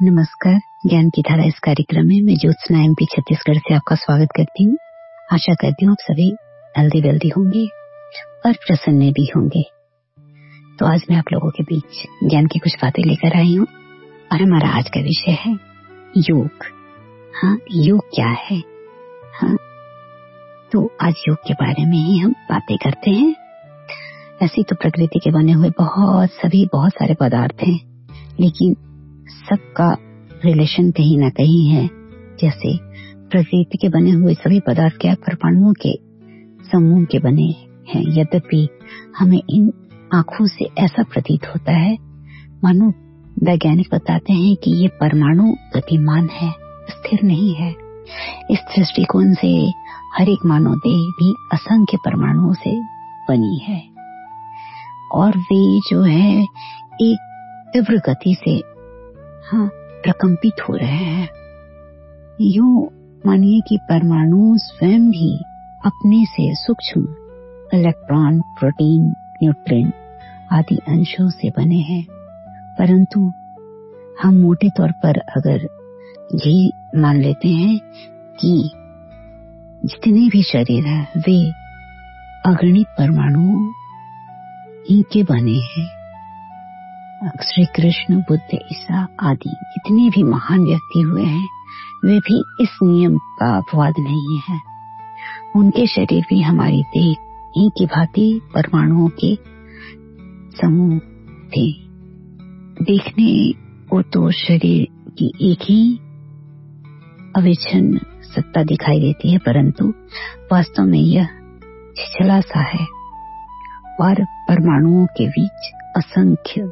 नमस्कार, ज्ञान की धारा इस कार्यक्रम में मैं ज्योत्सना एमपी छत्तीसगढ़ से आपका स्वागत करती हूँ। आशा करती हूँ आप सभी हेल्दी वेल्दी होंगे और प्रसन्न भी होंगे। तो आज मैं आप लोगों के बीच ज्ञान की कुछ बातें लेकर आई हूँ और हमारा आज का विषय है योग। हाँ योग क्या है? हाँ तो आज योग के बारे में ही हम बातें करते हैं। ऐसी तो प्रकृति के बने हुए बहुत सभी बहुत सारे पदार्थ हैं, लेकिन सबका रिलेशन कहीं ना कहीं है। जैसे प्रकृति के बने हुए सभी पदार्थ क्या परमाणुओं के समूह के बने हैं? यद्यपि हमें इन आँखों से ऐसा प्रतीत होता है, मानो वैज्ञानिक बताते हैं कि ये परमाणु गतिमान है, स्थिर नहीं है। इस दृष्टिकोण से हर एक मानव देह भी असंख्य परमाणुओं से बनी है। और वे जो है, एक तीव्र गति से हाँ प्रकंपित हो रहे हैं। यूँ मानिए कि परमाणु स्वयं भी अपने से सूक्ष्म इलेक्ट्रॉन, प्रोटीन न्यूट्रिन आदि अंशों से बने हैं। परंतु हम मोटे तौर पर अगर ये मान लेते हैं कि जितने भी शरीर है, वे अगणित परमाणुओं ही के बने हैं। श्री कृष्ण बुद्ध, ईसा आदि जितने भी महान व्यक्ति हुए हैं, वे भी इस नियम का अपवाद नहीं है। उनके शरीर भी हमारी देह ही की भांति परमाणुओं के समूह थे। देखने को तो शरीर की एक ही अविच्छिन्न सत्ता दिखाई देती है, परंतु वास्तव में यह छिछला सा है। और परमाणुओं के बीच असंख्य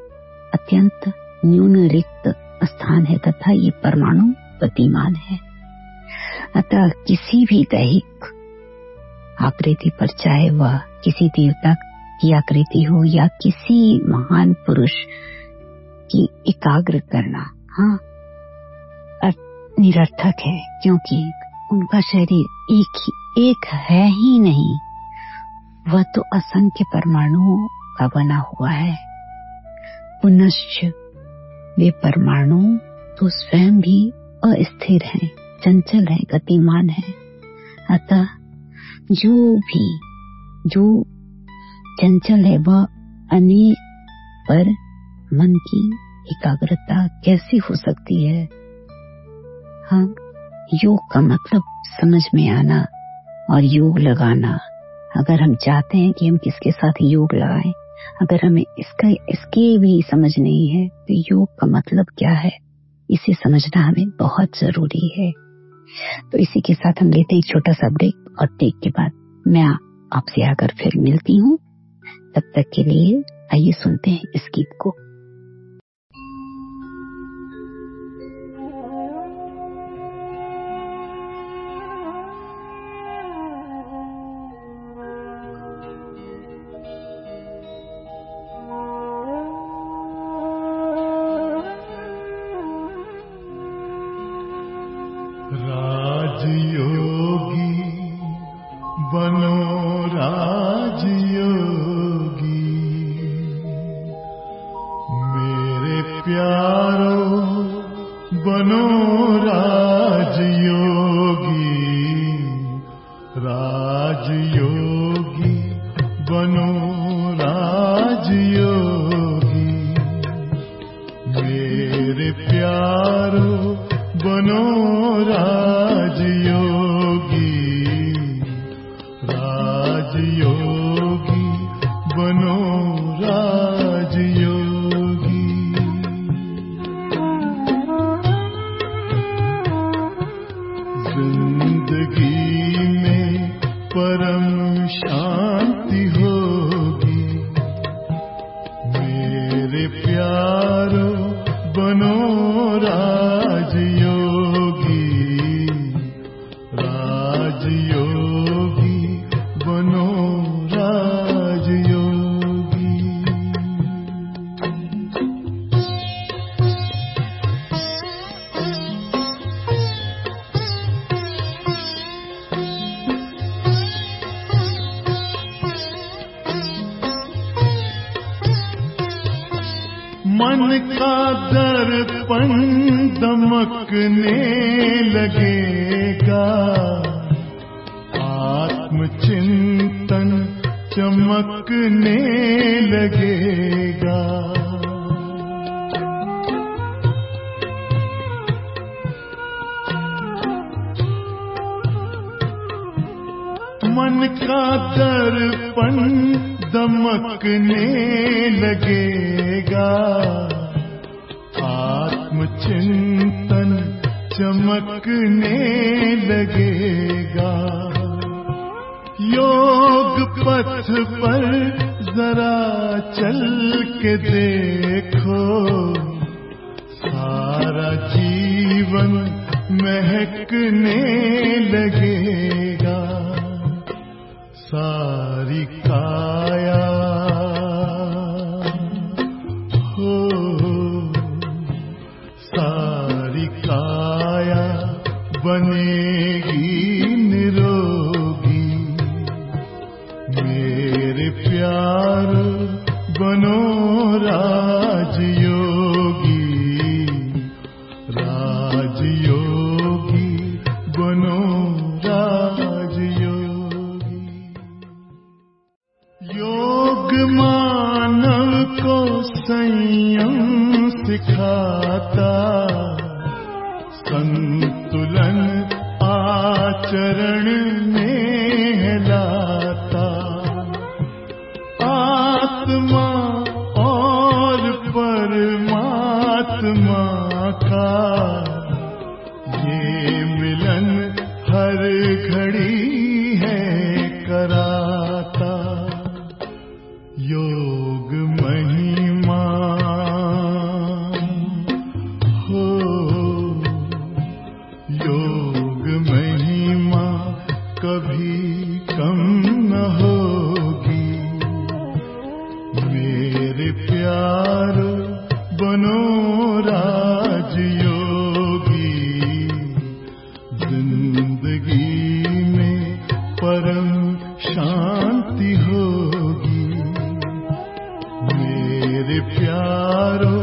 अत्यंत न्यून रिक्त स्थान है तथा ये परमाणु गतिमान है। अतः किसी भी दैहिक आकृति पर, चाहे वह किसी देवता की आकृति हो या किसी महान पुरुष की एकाग्र करना हाँ निरर्थक है, क्योंकि उनका शरीर एक ही एक है ही नहीं, वह तो असंख्य परमाणुओं का बना हुआ है। पुनश्च वे परमाणु तो स्वयं भी अस्थिर हैं, चंचल है गतिमान है। अतः जो भी जो चंचल है वह अन्य पर मन की एकाग्रता कैसी हो सकती है? हाँ योग का मतलब समझ में आना और योग लगाना। अगर हम चाहते हैं कि हम किसके साथ योग लगाएँ अगर हमें इसका, इसकी भी समझ नहीं है तो योग का मतलब क्या है? इसे समझना हमें बहुत ज़रूरी है। तो इसी के साथ हम लेते हैं छोटा सा ब्रेक और ब्रेक के बाद मैं आपसे आकर फिर मिलती हूँ। तब तक के लिए आइए सुनते हैं इस गीत को। प्यारो बनो रा पथ पर जरा चल के देखो। सारा जीवन महकने लगेगा। सारी काया प्यारो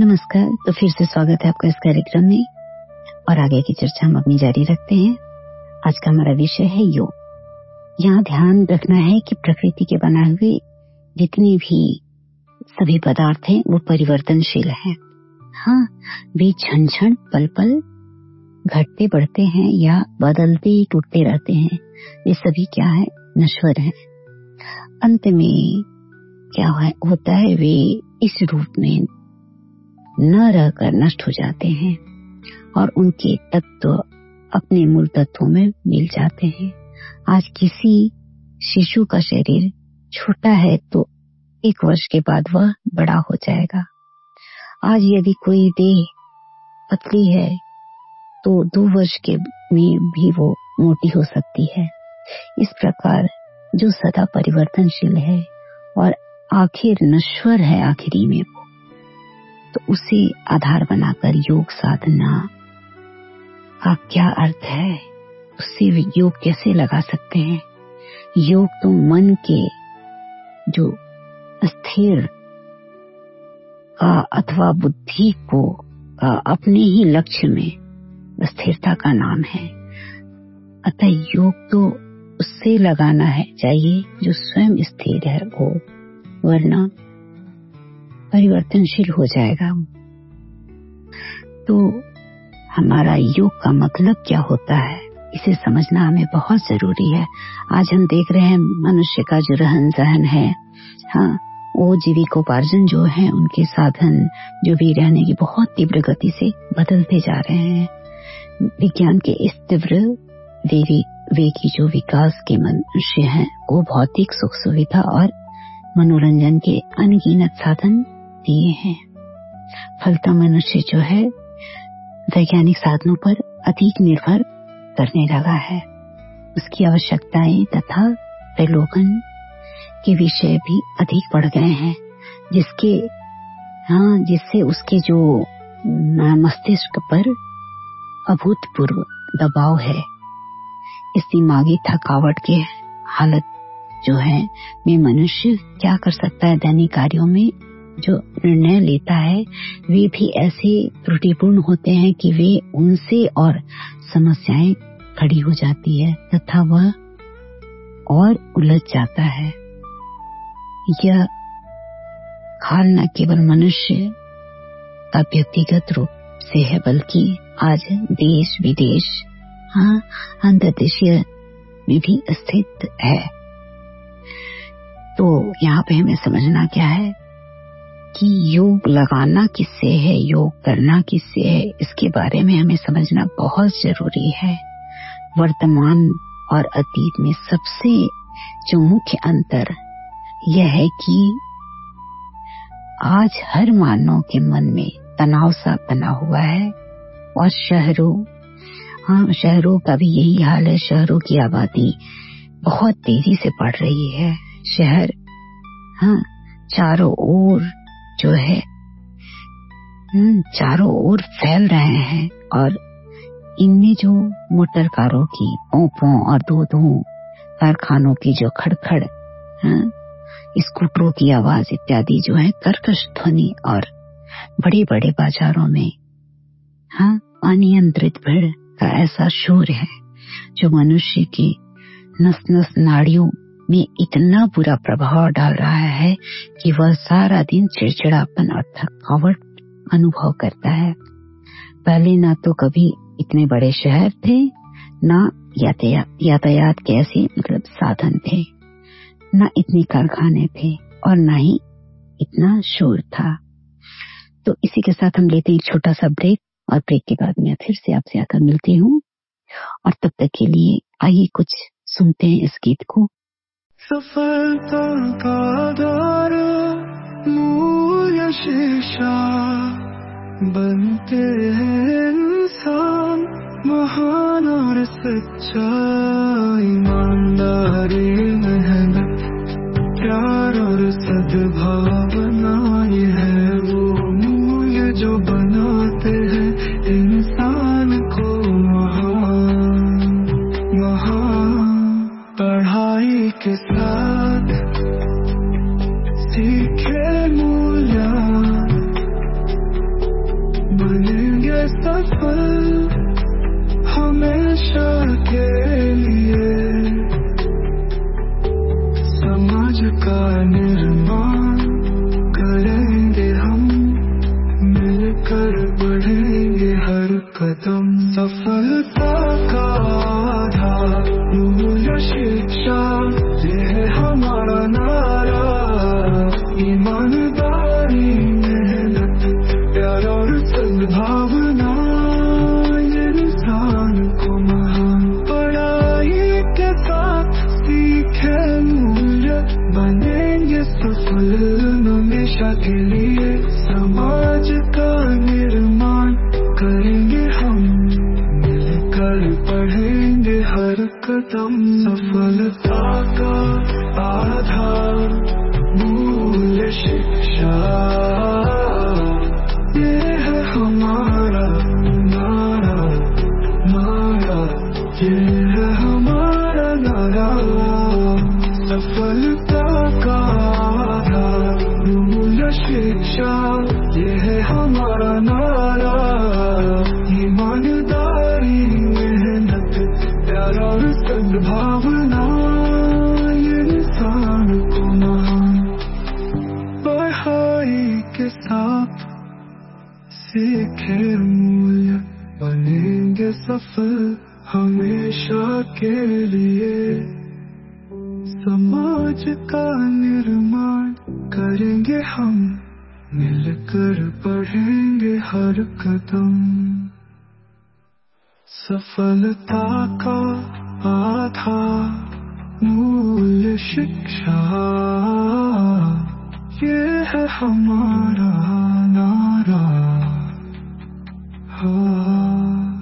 नमस्कार तो फिर से स्वागत है आपका इस कार्यक्रम में। और आगे की चर्चा हम अपनी जारी रखते हैं। आज का हमारा विषय है योग। यहाँ ध्यान रखना है कि प्रकृति के बनाए हुए जितने भी सभी पदार्थ हैं, वो परिवर्तनशील हैं। हाँ वे क्षण क्षण पल पल घटते बढ़ते हैं या बदलते ही टूटते रहते हैं। ये सभी क्या है? नश्वर है। अंत में क्या होता है वे इस रूप में न रहकर नष्ट हो जाते हैं और उनके तत्व अपने मूल तत्वों में मिल जाते हैं। आज किसी शिशु का शरीर छोटा है तो एक वर्ष के बाद वह बड़ा हो जाएगा। आज यदि कोई देह पतली है तो दो वर्ष के में भी वो मोटी हो सकती है। इस प्रकार जो सदा परिवर्तनशील है और आखिर नश्वर है आखिरी में तो उसे आधार बनाकर योग साधना का क्या अर्थ है? उससे योग कैसे लगा सकते हैं? योग तो मन के जो स्थिर का अथवा बुद्धि को, का अपने ही लक्ष्य में स्थिरता का नाम है। अतः योग तो उससे लगाना है, चाहिए जो स्वयं स्थिर है वो। वरना परिवर्तनशील हो जाएगा तो हमारा योग का मतलब क्या होता है? इसे समझना हमें बहुत ज़रूरी है। आज हम देख रहे हैं, मनुष्य का जो रहन सहन है हाँ वो जीविकोपार्जन जो है, उनके साधन जो भी रहने की बहुत तीव्र गति से बदलते जा रहे हैं। विज्ञान के इस तीव्र वेगी वे की जो विकास के मनुष्य हैं, वो भौतिक सुख सुविधा और मनोरंजन के अनगिनत साधन दिए हैं। फलता मनुष्य जो है, वैज्ञानिक साधनों पर अधिक निर्भर करने लगा है। उसकी आवश्यकताएँ तथा प्रलोभन के विषय भी अधिक बढ़ गए हैं, जिसके हाँ जिससे उसके जो मस्तिष्क पर अभूतपूर्व दबाव है। इस दिमागी थकावट के हालत जो है, में मनुष्य क्या कर सकता है? दैनिक कार्यों में जो निर्णय लेता है, वे भी ऐसे त्रुटिपूर्ण होते हैं कि वे उनसे और समस्याएँ खड़ी हो जाती है तथा वह और उलझ जाता है। यह हाल न केवल मनुष्य का व्यक्तिगत रूप से है, बल्कि आज देश विदेश हाँ अंतर्देशीय में भी स्थित है। तो यहाँ पे हमें समझना क्या है कि योग लगाना किससे है, योग करना किससे है, इसके बारे में हमें समझना बहुत ज़रूरी है। वर्तमान और अतीत में सबसे जो मुख्य अंतर यह है कि आज हर मानव के मन में तनाव सा बना हुआ है और शहरों हाँ शहरों का भी यही हाल है। शहरों की आबादी बहुत तेज़ी से बढ़ रही है। शहर हाँ चारों ओर जो है चारों ओर फैल रहे हैं और इनमें जो मोटर कारों की पों और दो दो कारखानों की जो खड़खड़ हाँ, स्कूटरों की आवाज़ इत्यादि जो है कर्कश ध्वनि और बड़े बड़े बाजारों में हाँ अनियंत्रित भीड़ का ऐसा शोर है जो मनुष्य की नस नस नाड़ियों में इतना बुरा प्रभाव डाल रहा है कि वह सारा दिन चिड़चिड़ापन और थकावट अनुभव करता है। पहले ना तो कभी इतने बड़े शहर थे, ना यातायात के ऐसे मतलब साधन थे, न इतने कारखाने थे और न ही इतना शोर था। तो इसी के साथ हम लेते हैं छोटा सा ब्रेक और ब्रेक के बाद मैं फिर से आपसे आकर मिलती हूँ। और तब तक के लिए आइए कुछ सुनते हैं इस गीत को। सफलता का दार मूल शीशा बनते हैं इंसान महान और सच्चा। मूल्य बनेंगे सफल हमेशा के लिए। समाज का निर्माण करेंगे हम, मिलकर पढ़ेंगे हर कदम। सफलता का आधार मूल्य शिक्षा। ये है हमारा नारा। हाँ।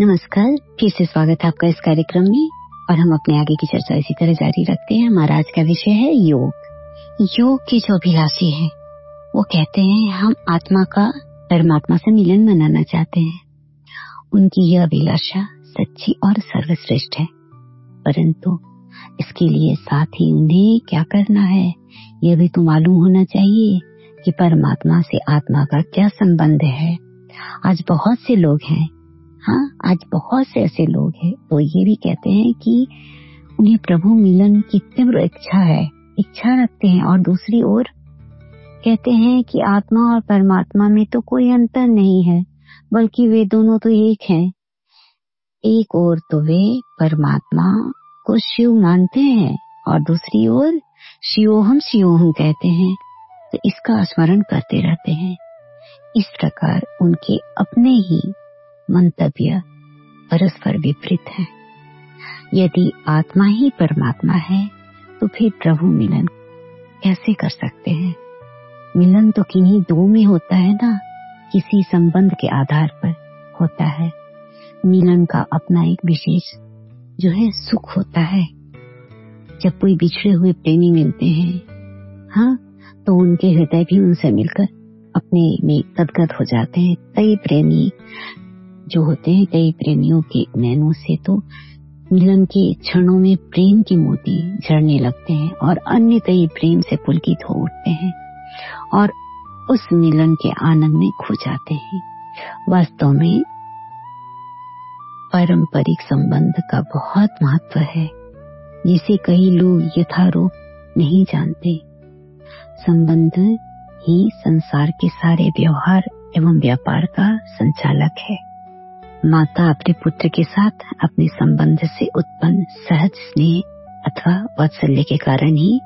नमस्कार, फिर से स्वागत है आपका इस कार्यक्रम में, और हम अपने आगे की चर्चा इसी तरह जारी रखते हैं। हमारा आज का विषय है योग। योग के जो अभिलाषी हैं, वो कहते हैं, हम आत्मा का परमात्मा से मिलन मनाना चाहते हैं। उनकी यह अभिलाषा सच्ची और सर्वश्रेष्ठ है। परंतु इसके लिए साथ ही उन्हें क्या करना है? यह भी तो मालूम होना चाहिए कि परमात्मा से आत्मा का क्या संबंध है। आज बहुत से लोग हैं। हाँ आज बहुत से ऐसे लोग हैं। तो ये भी कहते हैं कि उन्हें प्रभु मिलन की तीव्र इच्छा है। इच्छा रखते हैं और दूसरी ओर कहते हैं कि आत्मा और परमात्मा में तो कोई अंतर नहीं है, बल्कि वे दोनों तो एक हैं। एक ओर तो वे परमात्मा को शिव मानते हैं और दूसरी ओर शिवोहम शिवोहम कहते हैं। तो इसका स्मरण करते रहते हैं। इस प्रकार उनके अपने ही मंतव्य परस्पर विपरीत है। यदि आत्मा ही परमात्मा है तो फिर प्रभु मिलन कैसे कर सकते हैं? मिलन तो किन्हीं दो में होता है ना, किसी संबंध के आधार पर होता है। मिलन का अपना एक विशेष जो है सुख होता है। जब कोई बिछड़े हुए प्रेमी मिलते हैं हाँ तो उनके हृदय भी उनसे मिलकर अपने में गदगद हो जाते हैं। कई प्रेमी जो होते हैं, कई प्रेमियों के नैनों से तो मिलन के क्षणों में प्रेम की मोती झड़ने लगते हैं और अन्य कई प्रेम से पुलकित हो उठते हैं और उस मिलन के आनंद में खो जाते हैं। वास्तव में पारंपरिक संबंध का बहुत महत्व है, जिसे कई लोग यथारूप नहीं जानते। संबंध ही संसार के सारे व्यवहार एवं व्यापार का संचालक है। माता अपने पुत्र के साथ अपने संबंध से उत्पन्न सहज स्नेह अथवा वात्सल्य के कारण ही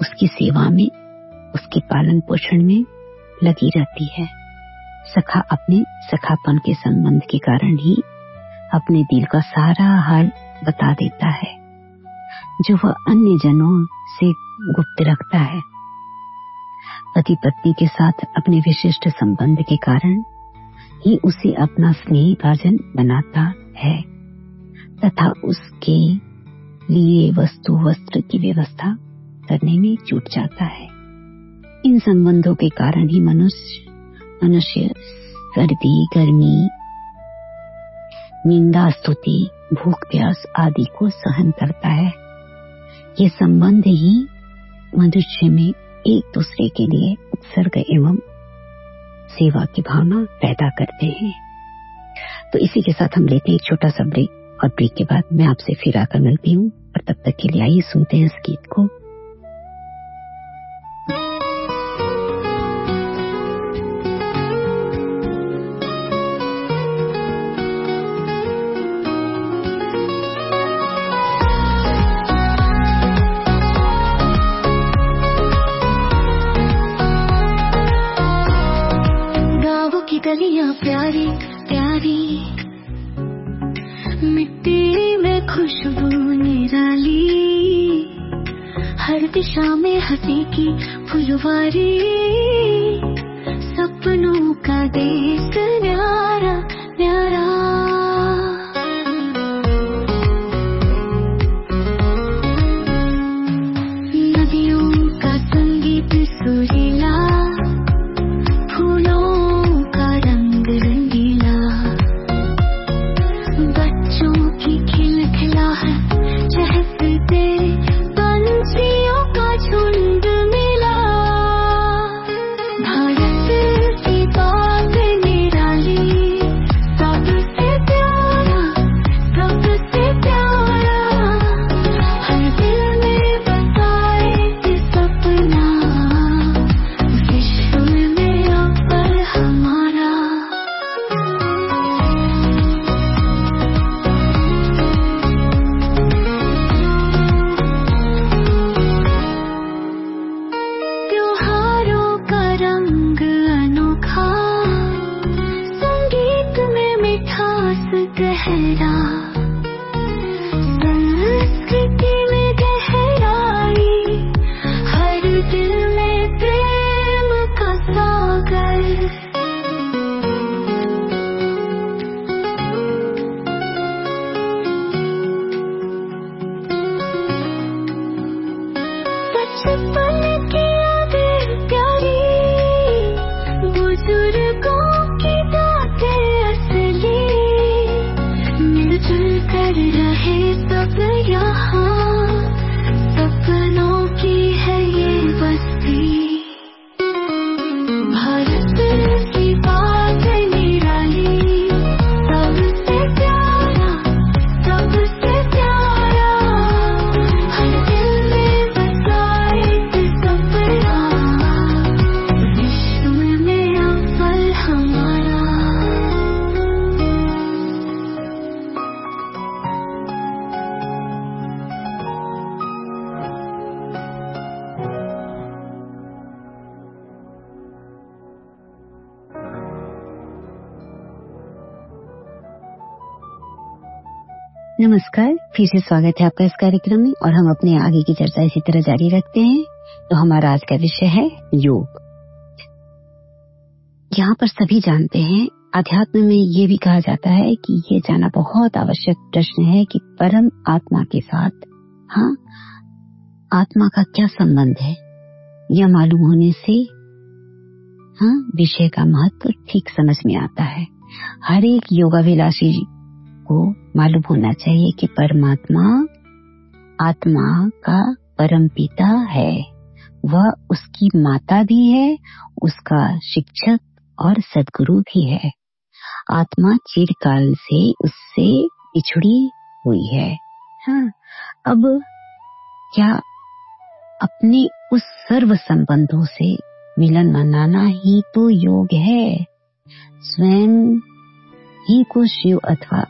उसकी सेवा में, उसके पालन पोषण में लगी रहती है। सखा अपने सखापन के संबंध के कारण ही अपने दिल का सारा हाल बता देता है, जो वह अन्य जनों से गुप्त रखता है। पति पत्नी के साथ अपने विशिष्ट संबंध के कारण ही उसे अपना स्नेह भाजन बनाता है, तथा उसके लिए वस्तु वस्त्र की व्यवस्था करने में जुट जाता है। इन संबंधों के कारण ही मनुष्य मनुष्य, सर्दी, गर्मी निंदा, स्तुति, भूख, प्यास आदि को सहन करता है। ये संबंध ही मनुष्य में एक दूसरे के लिए उत्सर्ग एवं सेवा की भावना पैदा करते हैं। तो इसी के साथ हम लेते हैं एक छोटा सा ब्रेक और ब्रेक के बाद मैं आपसे फिर आकर मिलती हूँ। और तब तक के लिए आइए सुनते हैं इस गीत को। दिशा में हसी की फुलवारी सपनों का देश न्यारा नमस्कार, फिर से स्वागत है आपका इस कार्यक्रम में, और हम अपने आगे की चर्चा इसी तरह जारी रखते हैं। तो हमारा आज का विषय है योग। यहाँ पर सभी जानते हैं, अध्यात्म में ये भी कहा जाता है कि ये जाना बहुत आवश्यक प्रश्न है कि परम आत्मा के साथ हाँ आत्मा का क्या संबंध है? यह मालूम होने से हाँ विषय का महत्व ठीक समझ में आता है। हर एक योगाभिलाषी को मालूम होना चाहिए कि परमात्मा आत्मा का परम पिता है। वह उसकी माता भी है, उसका शिक्षक और सदगुरु भी है। आत्मा चिरकाल से उससे पिछड़ी हुई है। हाँ अब क्या अपने उस सर्व संबंधों से मिलन मनाना ही तो योग है? स्वयं ही को शिव अथवा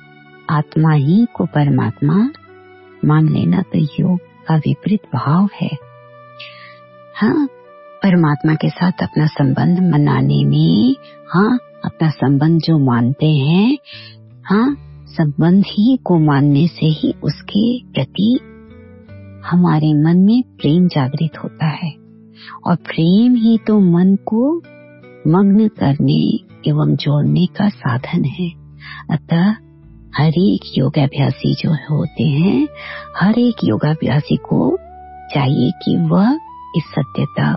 आत्मा ही को परमात्मा मान लेना तो योग का विपरीत भाव है। हाँ परमात्मा के साथ अपना संबंध मनाने में हाँ अपना संबंध जो मानते हैं हाँ संबंध ही को मानने से ही उसके प्रति हमारे मन में प्रेम जागृत होता है। और प्रेम ही तो मन को मग्न करने एवं जोड़ने का साधन है। अतः हर एक योगाभ्यासी जो होते हैं, हर एक योगाभ्यासी को चाहिए कि वह इस सत्यता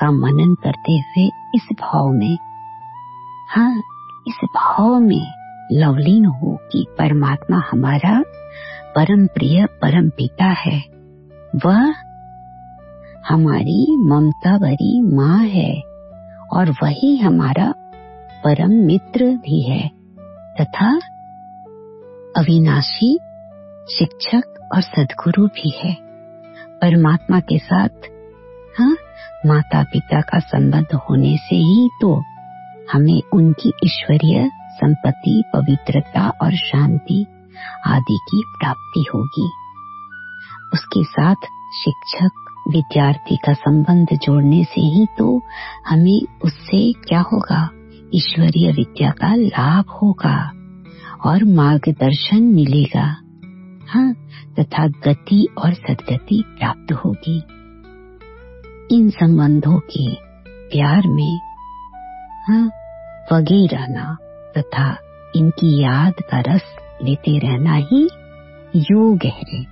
का मनन करते हुए इस भाव में हाँ इस भाव में लवलीन हो कि परमात्मा हमारा परम प्रिय, परम पिता है। वह हमारी ममता भरी माँ है और वही हमारा परम मित्र भी है तथा अविनाशी, शिक्षक और सदगुरु भी है। परमात्मा के साथ हाँ माता पिता का संबंध होने से ही तो हमें उनकी ईश्वरीय संपत्ति, पवित्रता और शांति आदि की प्राप्ति होगी। उसके साथ शिक्षक, विद्यार्थी का संबंध जोड़ने से ही तो हमें उससे क्या होगा? ईश्वरीय विद्या का लाभ होगा। और मार्गदर्शन मिलेगा। हाँ तथा गति और सदगति प्राप्त होगी। इन संबंधों के प्यार में हाँ वगे रहना तथा इनकी याद का रस लेते रहना ही योग है।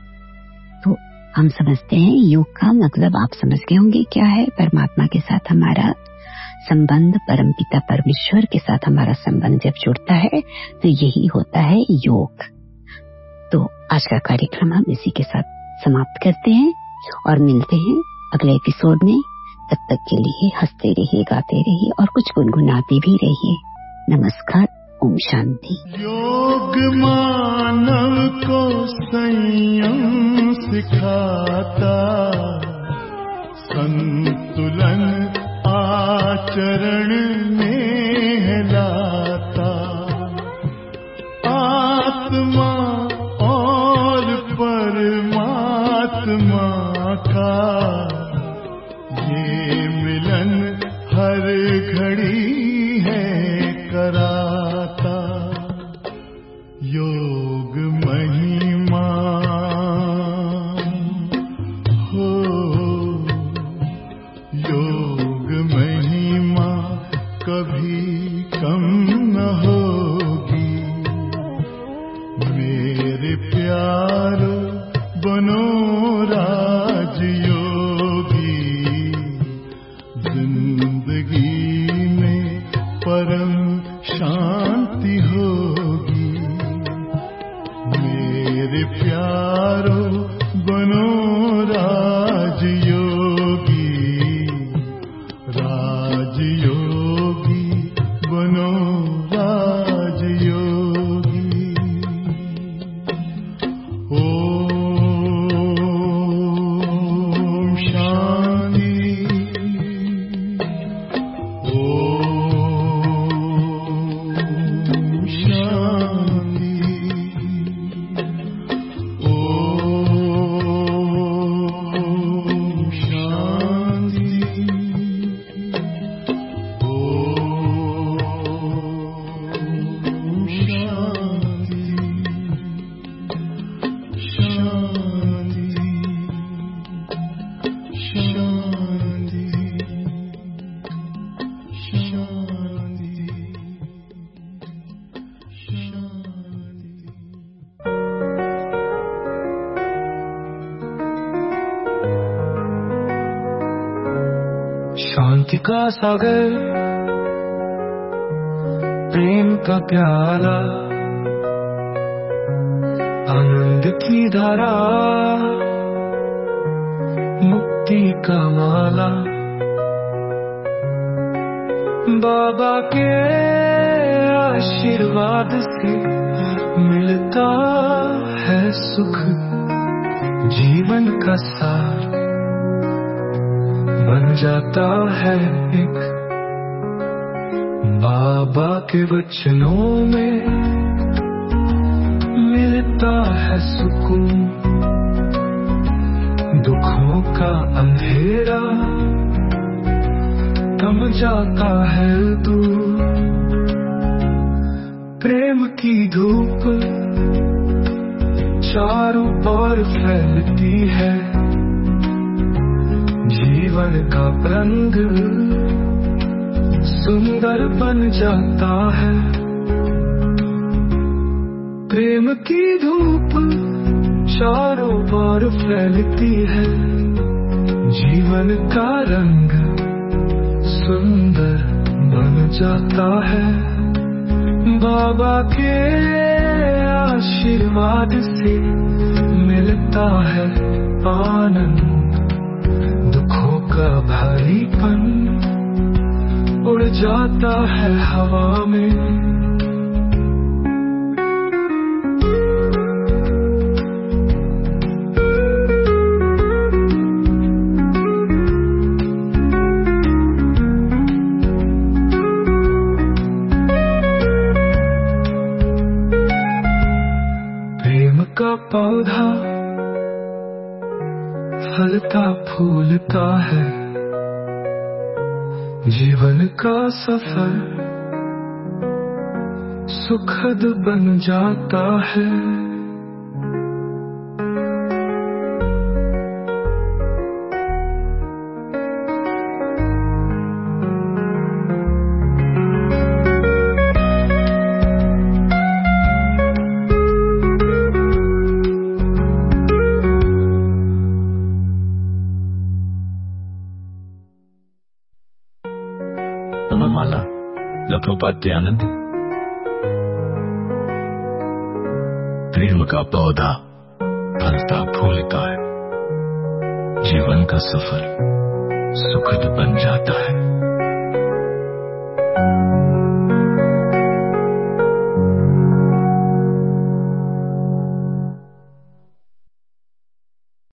तो हम समझते हैं, योग का मतलब आप समझ गए होंगे क्या है परमात्मा के साथ हमारा संबंध परमपिता परमेश्वर के साथ हमारा संबंध जब जुड़ता है तो यही होता है योग। तो आज का कार्यक्रम हम इसी के साथ समाप्त करते हैं और मिलते हैं अगले एपिसोड में। तब तक के लिए हँसते रहिए, गाते रहिए और कुछ गुनगुनाते भी रहिए। नमस्कार, ओम शांति। योग मानव को संयम सिखाता, संतुलन आचरण में लाता। आत्मा और परमात्मा का ये मिलन हर घड़ी प्याला आनंद की धारा, मुक्ति का माला। बाबा के आशीर्वाद से मिलता है सुख, जीवन का सार। बन जाता है एक बाबा के वचनों में मिलता है सुकून। दुखों का अंधेरा थम जाता है दूर। प्रेम की धूप चारों ओर फैलती है। जीवन का रंग सुंदर बन जाता है। प्रेम की धूप चारों बार फैलती है। जीवन का रंग सुंदर बन जाता है। बाबा के आशीर्वाद से मिलता है आनंद, दुखों का भारीपन। उड़ जाता है हवा में। प्रेम का पौधा फलता फूलता है। जीवन का सफ़र सुखद बन जाता है। लखनोपाध्यानंद प्रेम का पौधा फलता फूलता है जीवन का सफ़र सुखद बन जाता है